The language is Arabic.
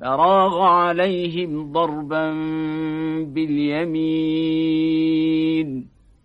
فراغ عليهم ضربا باليمين.